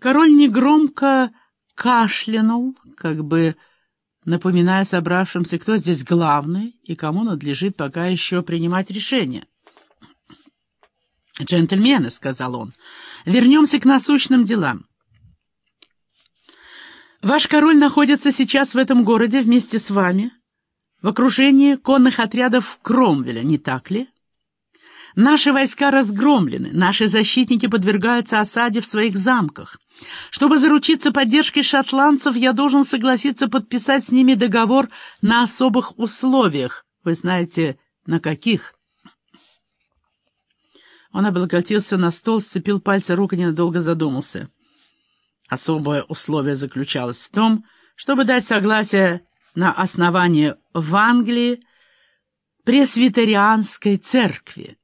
Король негромко кашлянул, как бы напоминая собравшимся, кто здесь главный и кому надлежит пока еще принимать решение. «Джентльмены», — сказал он, — «вернемся к насущным делам. Ваш король находится сейчас в этом городе вместе с вами, в окружении конных отрядов Кромвеля, не так ли?» Наши войска разгромлены, наши защитники подвергаются осаде в своих замках. Чтобы заручиться поддержкой шотландцев, я должен согласиться подписать с ними договор на особых условиях. Вы знаете, на каких? Он облокотился на стол, сцепил пальцы рук и ненадолго задумался. Особое условие заключалось в том, чтобы дать согласие на основании в Англии пресвитерианской церкви.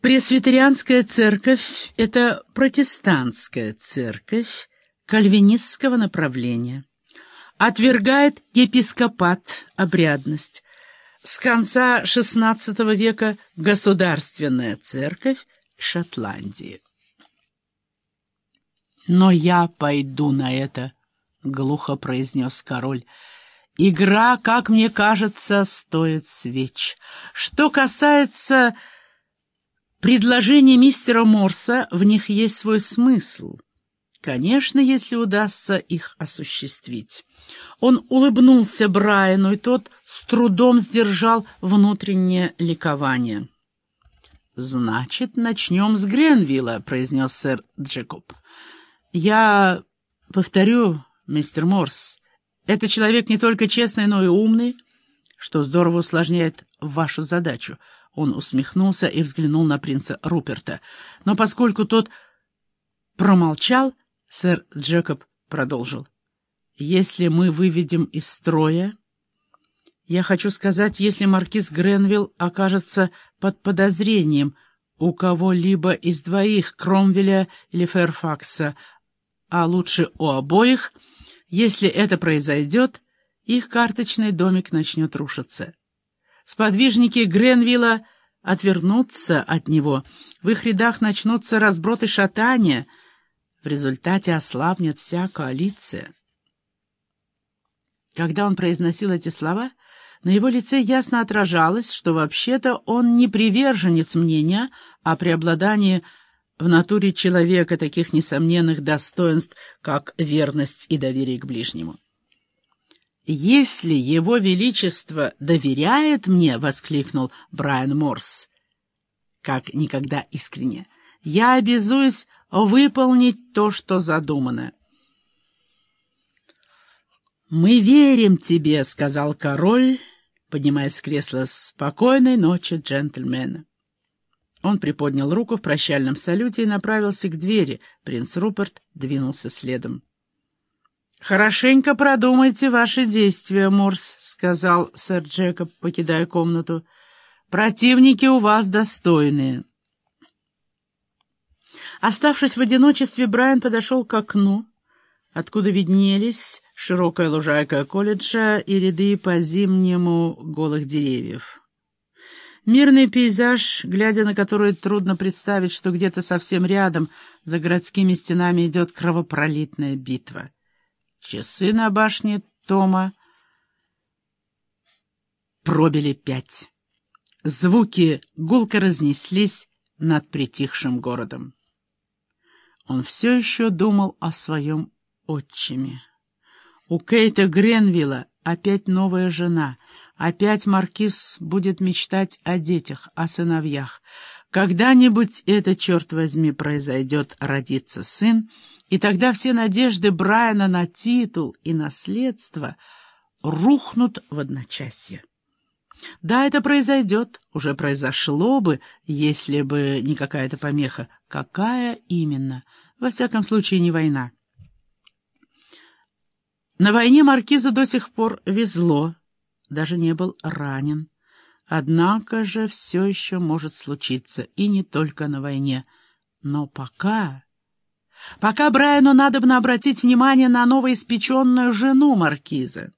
Пресвитерианская церковь — это протестантская церковь кальвинистского направления. Отвергает епископат, обрядность. С конца XVI века государственная церковь Шотландии. «Но я пойду на это», — глухо произнес король. «Игра, как мне кажется, стоит свеч. Что касается...» Предложения мистера Морса, в них есть свой смысл. Конечно, если удастся их осуществить. Он улыбнулся Брайану, и тот с трудом сдержал внутреннее ликование. «Значит, начнем с Гренвилла», — произнес сэр Джекоб. «Я повторю, мистер Морс, это человек не только честный, но и умный, что здорово усложняет вашу задачу». Он усмехнулся и взглянул на принца Руперта. Но поскольку тот промолчал, сэр Джекоб продолжил. «Если мы выведем из строя...» «Я хочу сказать, если маркиз Гренвилл окажется под подозрением у кого-либо из двоих, Кромвеля или Ферфакса, а лучше у обоих, если это произойдет, их карточный домик начнет рушиться». Сподвижники Гренвилла отвернутся от него, в их рядах начнутся разброты шатания, в результате ослабнет вся коалиция. Когда он произносил эти слова, на его лице ясно отражалось, что вообще-то он не приверженец мнения о преобладании в натуре человека таких несомненных достоинств, как верность и доверие к ближнему. «Если его величество доверяет мне», — воскликнул Брайан Морс, как никогда искренне, — «я обязуюсь выполнить то, что задумано». «Мы верим тебе», — сказал король, поднимаясь с кресла спокойной ночи джентльмена. Он приподнял руку в прощальном салюте и направился к двери. Принц Руперт двинулся следом. «Хорошенько продумайте ваши действия, Морс», — сказал сэр Джекоб, покидая комнату. «Противники у вас достойные». Оставшись в одиночестве, Брайан подошел к окну, откуда виднелись широкая лужайка колледжа и ряды по-зимнему голых деревьев. Мирный пейзаж, глядя на который трудно представить, что где-то совсем рядом, за городскими стенами идет кровопролитная битва. Часы на башне Тома пробили пять. Звуки гулко разнеслись над притихшим городом. Он все еще думал о своем отчиме. У Кейта Гренвилла опять новая жена, опять маркиз будет мечтать о детях, о сыновьях. Когда-нибудь это, черт возьми, произойдет, родится сын, и тогда все надежды Брайана на титул и наследство рухнут в одночасье. Да, это произойдет, уже произошло бы, если бы не какая-то помеха. Какая именно? Во всяком случае, не война. На войне маркиза до сих пор везло, даже не был ранен. Однако же все еще может случиться, и не только на войне. Но пока... Пока Брайану надобно обратить внимание на новоиспеченную жену маркиза.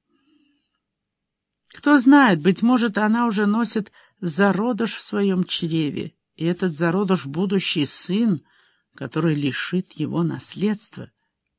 Кто знает, быть может, она уже носит зародыш в своем чреве, И этот зародыш будущий сын, который лишит его наследства —